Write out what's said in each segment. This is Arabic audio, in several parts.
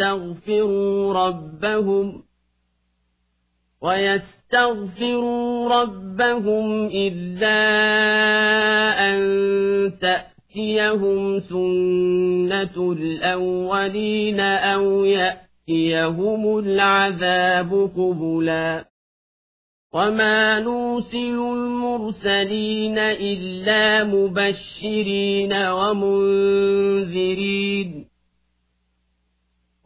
ويستغفروا ربهم ويستغفروا ربهم إلا أن تأتيهم سنة الأولين أو يأتيهم العذاب قبلا وما نوسل المرسلين إلا مبشرين ومنذرين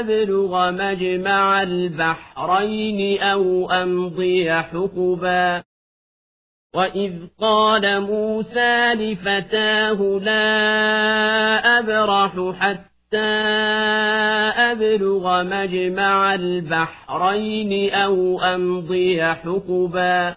أبلغ مجمع البحرين أو أمضي حقبا وإذ قال موسى لفتاه لا أبرح حتى أبلغ مجمع البحرين أو أمضي حقبا